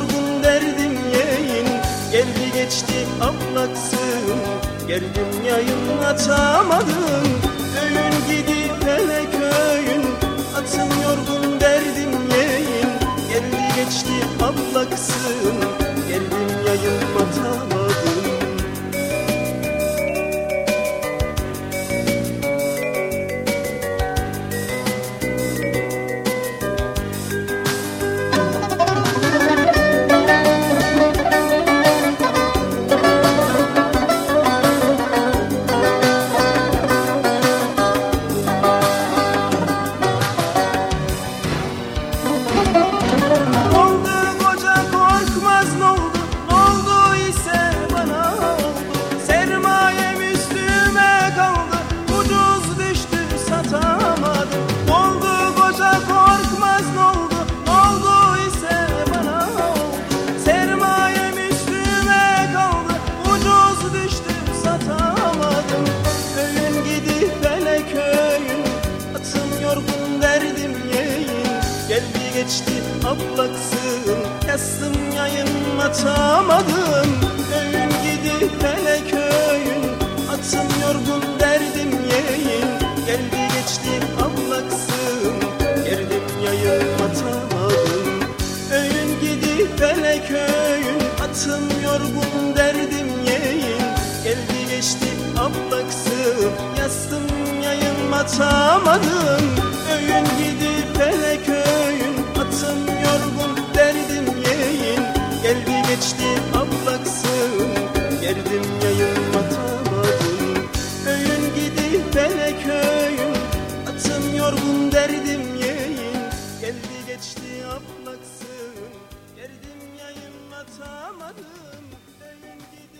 yorgun derdim yeğin. Geldi geçti ahlaksın Geldim yayın atamadım Köyün gidip hele köyün. Atın yorgun derdim yeğin. Geldi geçti ahlaksın ahlaksın Yastım yayın atamadım Köyün gidip hele köyün Atın yorgun derdim yeğin. Geldi geçti ahlaksın Geldim yayın atamadım Öğün gidip hele köyün Atın yorgun derdim yeğin. Geldi geçti ahlaksın Yastım yayın atamadım Açtı ablaksın Gerdim yayım atamadım Öğün gidip eve köyüm. Atım yorgun derdim yeğin Geldi geçti ablaksın Gerdim yayım atamadım Öğün gidip